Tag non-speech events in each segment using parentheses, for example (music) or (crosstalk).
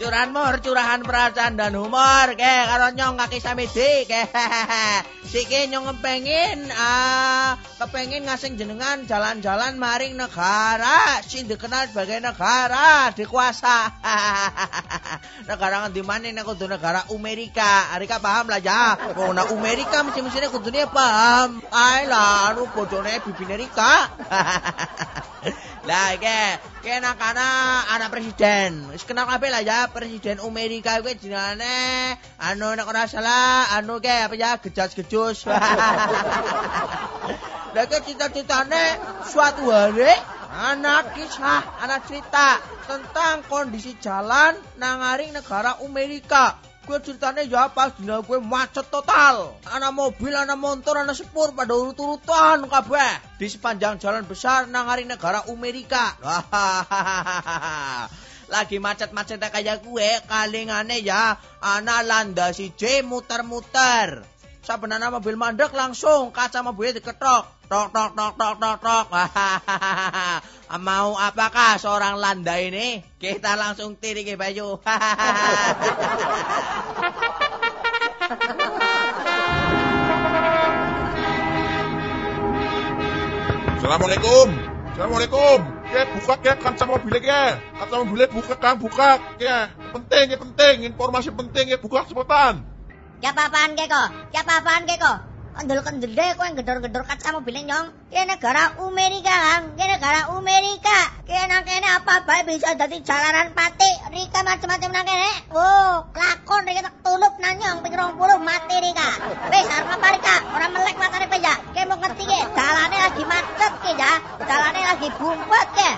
Curanmor, curahan perasaan dan humor ke karo nyong kaki samidi ke (laughs) siki nyong kepengin ah kepengin ngasing jenengan jalan-jalan maring negara. Sing dikenal sebagai negara dikuasa. (laughs) Negara ngendi maneh nek kudu negara Amerika. Arika paham lah ya. Oh nah Amerika mesti-mestine kudune paham. Ae lah anu bodone bibine Rika (laughs) lah ke kena kana anak presiden wis kenal kabeh lah ya presiden Amerika kuwi jenenge anu nek ora salah anu ke apa ya gejas-gejus (laughs) Lah ke cita-citane suatu hari anak kisah, anak cerita tentang kondisi jalan nangaring negara Amerika. Gue ceritanya ya pas dina gue macet total. Anak mobil, anak motor, anak sepur pada urut-urutan kabeh di sepanjang jalan besar nangaring negara Amerika. (laughs) lagi macet-macetnya kayak gue, kalingane ya anak landasi J muter-muter. Sabenana mobil mandek langsung kaca mobilnya diketok. Tok tok tok tok tok tok. Mau apakah seorang landa ini? Kita langsung tiri ke baju. Assalamualaikum. Assalamualaikum. Ke buka ke kaca mobilnya ke. Kaca mobilnya buka kang buka. Ke penting ya penting informasi penting ya buka cepetan. Ya apaan ke kok? Ya apaan ke kok? Kendel-kendel kok yang gedor-gedor kaca mobilnya nyong. Ke negara Amerika kan? Ke negara Amerika. Nang kene apa bae bisa jadi jalanan pati. Rika macam-macam nang kene. Oh, lakon Rika tak tulup nang nyong ping 20 mati Rika. Wis arep apa Rika? Ora melek matane pe ya. Ke mau ngerti ke? Dalane lagi macet ke ya. Dalane lagi bumpet ke.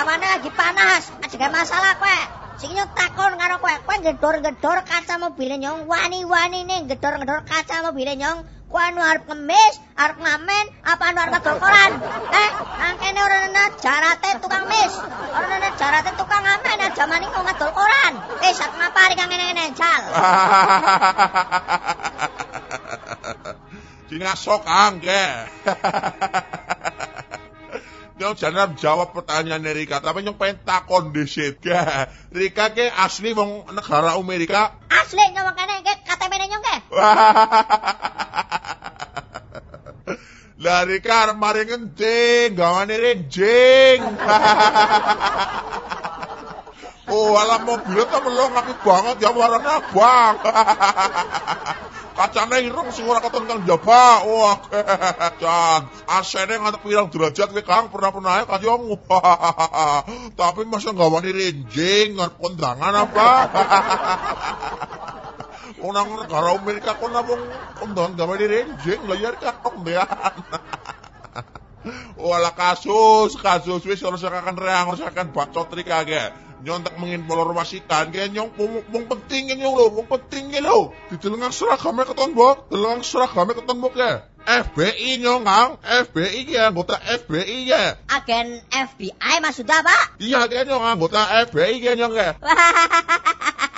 Awane lagi panas. Aja masalah kowe. Sing nyong takon karo kowe, kowe gedor-gedor kaca mobil nyong, wani-wani ning gedor-gedor kaca mobil nyong. Kowe anu arep ngemis, arep ngamen, apa anu arep koran? Eh, nang kene ora ana jarate tukang mis. Ora ana jarate tukang ngamen, aja maning kok ngedol koran. Eh, sak ngapa rek ngene-ngene jal. Cina sok angke. Nyong jangan jawab pertanyaan Rika, tapi nyong pengen takon disit. (laughs) Rika ke asli wong negara Amerika. Asli nyong kene ke KTP-ne nyong ke. (laughs) Lah Rika arep mari ngending, gawane renjing. (laughs) oh, alam mobil tuh melong banget ya warna abang. Kacane ireng sing ora katon kang jaba. Wah, (laughs) Jan. Asene ngantek pirang derajat kowe Kang pernah-pernah ae kayong. (laughs) Tapi masa gawane renjing ngarep kondangan apa? (laughs) Orang negara Amerika nabung kondangan gawane renjing layar katok dean. Wala kasus, kasus wis ora sakakan reang, ora sakakan bacot rika ge. Nyontek menginformasikan ge nyong mung penting ge nyong lo, mung penting ge lo. Didelengang seragamnya keton bok, delengang seragamnya keton bok ya. FBI nyong kang, FBI ge anggota FBI ge. Agen FBI maksudnya apa? Iya ge nyong anggota FBI ge nyong ge. (laughs)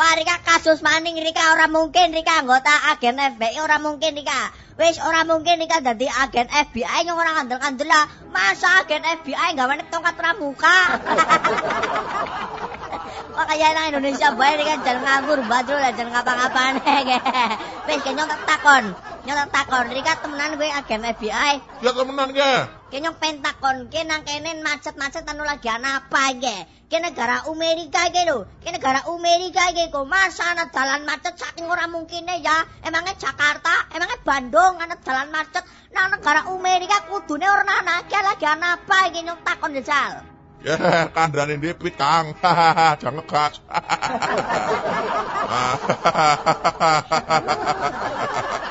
Wah, Rika kasus maning Rika ora mungkin Rika anggota agen FBI ora mungkin Rika. Wis ora mungkin Rika dadi agen FBI yang ora kandel-kandel. Masa agen FBI gawane tongkat pramuka? (laughs) Makanya nang Indonesia bae Rika jangan nganggur badro lah jangan ngapa-ngapane. (laughs) Wis kenyong tak takon. Nyong tak takon Rika temenan gue agen FBI. Ya temenan ge. Kenyong pentakon ke nang kene macet-macet anu lagi apa ge? Ke negara Amerika ge lho. Ke negara Amerika ge kok masa ana dalan macet saking ora mungkin ya. Emangnya Jakarta, emangnya Bandung ana dalan macet. Nang negara Amerika kudune ora ana ge lagi ana apa ge nyong takon jajal. Ya, kandhane dipit Kang. Jangan gas. (laughs)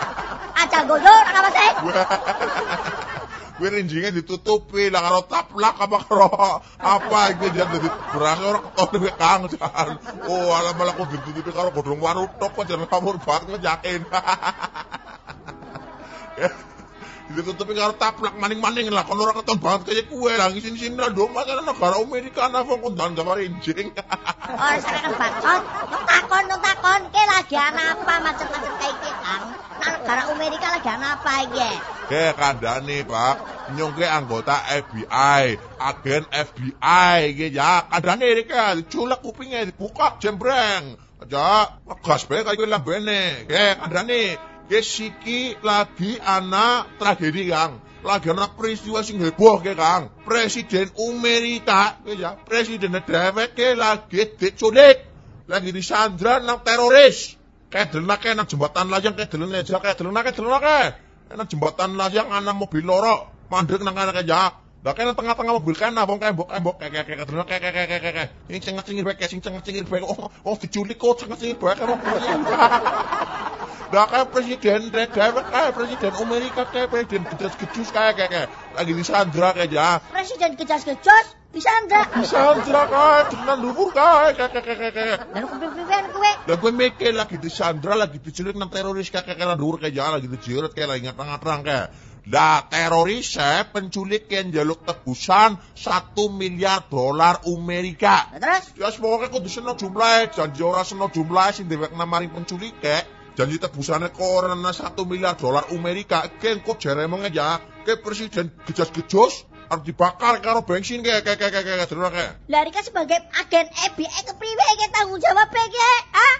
Aja goyor apa sih? Kuwi rinjingnya ditutupi lah karo taplak apa karo apa iki jan dadi beras ora ketone Kang jan. Oh, alah malah kok ditutupi karo godhong warutok kok jan kamur banget kok yakin. (laughs) ditutupi karo taplak maning-maning lah kono ora keton banget kaya kue lah ngisin-sin do masa negara Amerika ana kok kondan gambar injing. Ora sarekan bacot. Takon, takon. Ke lagi ana apa macet-macet kayak iki, Kang? Negara Amerika lagi apa iki? Ke kandhane, Pak. Nyong ke anggota FBI, agen FBI iki ya. Kandhane iki diculek kupinge dibuka jembreng. Aja gas bae kaya lambene. Ke kandhane ke siki lagi ana tragedi, Kang. Lagi ana peristiwa sing heboh ke, Kang. Presiden Amerika, ya, presiden dewek ke lagi diculik. Lagi disandra nang teroris. Kayak delake nang jembatan layang kayak delene aja kayak kayak delene kayak. Nang jembatan layang ana mobil loro mandek nang kana kayak Lah kene tengah-tengah mobil kena wong kembok kembok kayak kayak kayak delene kayak kayak kayak kayak kayak. Sing cengak cengir bae sing cengak cengir bae oh oh diculik kok cengak cengir bae karo. (laughs) Lah kayak presiden dewek kayak presiden Amerika kayak presiden gedas-gedus kayak kayak kayak lagi disandra kayak ya. Presiden kejas-kejos disandra. Dengan luhur kayak kayak kayak kayak kayak. Dan kepipian kowe. Dan gue mikir lagi disandra, lagi diculik nang teroris kayak kayak dhuwur kayak jalan lagi dijiret kayak lagi ngatang-ngatang kayak. Lah teroris saya penculik yang jaluk tebusan satu miliar dolar Amerika. Terus Ya pokoknya kudu seno jumlah, janji ora seno jumlah sing dewek namaring penculik kayak. Janji tebusannya ana satu miliar dolar Amerika. Ken kok jare emang aja, ke presiden gejas-gejos harus dibakar karo bensin kayak kayak kayak kayak kayak kayak. Lah Rika sebagai agen FBI kepriwe iki tanggung jawab iki? Ah?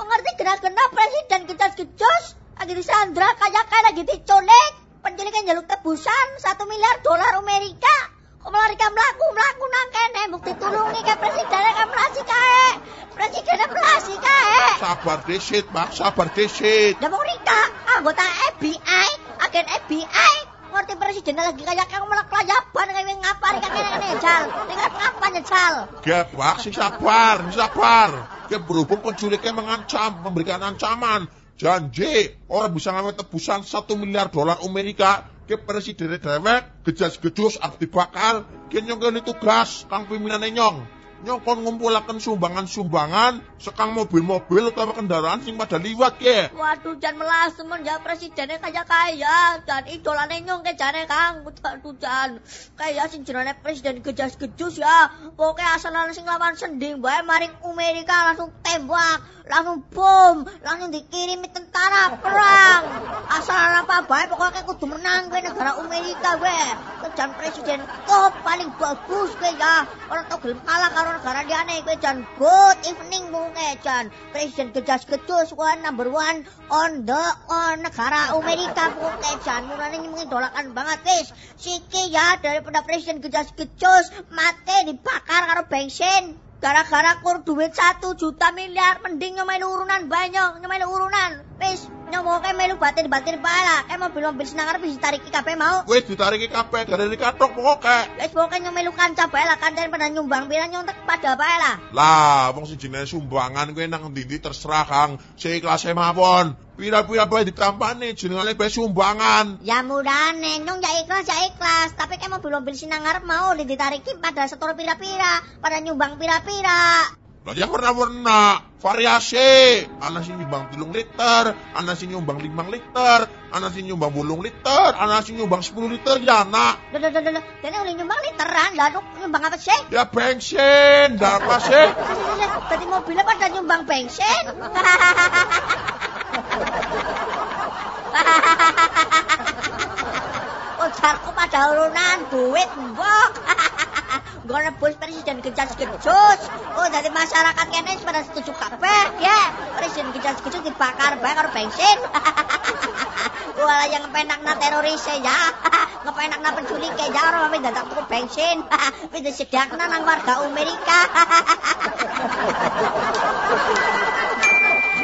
Kok ngerti kena-kena presiden kejas-gejos lagi disandra kayak kayak lagi diculik. Penculikan jaluk tebusan satu miliar dolar Amerika. Kok malah Rika melaku melaku nang kene bukti tulungi ke presidennya kan melasi kae. Presidennya melasi kae. Sabar desit, Pak, sabar. Lah mau Rika anggota FBI, agen FBI. Ngerti presidennya lagi kayak kayak malah kelayaban kayak Rika kene kene jal. Tingkat ngapa jal. Gak, Pak, sing sabar, sing sabar. Ya berhubung penculiknya mengancam, memberikan ancaman. Janji, orang bisa ngambil tebusan satu miliar dolar Amerika. Ke presiden dewek, gejas-gejus, arti bakal. Ke kene tugas, kang pimpinan nyong. Nyong kon ngumpulaken sumbangan-sumbangan, sekang mobil-mobil atau kendaraan sing pada liwat ke. Waduh, jan melas temen ya presidennya kaya kaya dan idolane nyong ke jane kang. Waduh jan, kaya sing jenenge presiden gejas-gejus ya. Pokoknya asal sing lawan sending bae maring Amerika langsung tembak, langsung bom, langsung dikirimi tentara perang. Asal apa bae pokoknya kudu menang gue negara Amerika gue. Jan presiden top paling bagus gue ya. Orang tau kalah karo negara liane gue jan good evening mungkin jan. Presiden gejas-gejus one number one on the on negara Amerika mungkin jan. Mulane mengidolakan banget wis. Siki ya daripada presiden gejas-gejus mati dibakar karo bensin. Gara-gara kur duit satu juta miliar, mending nyomelu urunan banyak, nyomelu urunan. Wis, nyomoke melu batin-batin pala. Kayak mobil-mobil senang arep ditarik kabeh mau. Wis ditariki kabeh dari katok pokoknya. Wis pokoke nyomelu kanca bae lah, kanca pada nyumbang pira nyontek pada bae lah. Lah, wong sing jenenge sumbangan kuwi nang ndi terserah Kang. Seiklase mawon. Pira-pira bae ditampani jenengane bae sumbangan. Ya mudane, nyong ya ikhlas ya ikhlas. Tapi kayak mobil-mobil sinang arep mau ditariki pada setor pira-pira, pada nyumbang pira-pira. Lah ya warna-warna, variasi. Ana sing nyumbang 3 liter, ana sing nyumbang 5 liter, ana sing nyumbang 8 liter, ana sing nyumbang 10 liter ya nak. Duh, duh, duh, duh. Dene uli nyumbang literan, lalu nyumbang apa sih? Ya bensin, dah apa sih? Tadi mobilnya pada nyumbang bensin. (laughs) (laughs) Ujarku pada urunan duit mbok. (laughs) Gue nebus presiden gejas-gejus. Oh, dari masyarakat kene pada setuju kabeh, ya. Presiden gejas-gejus dibakar bae bensin. (laughs) Wala yang ngepenak na teroris ya. ngepenak na penculik ya. Orang mami dadak tuku bensin. Wis disediakna nang warga Amerika.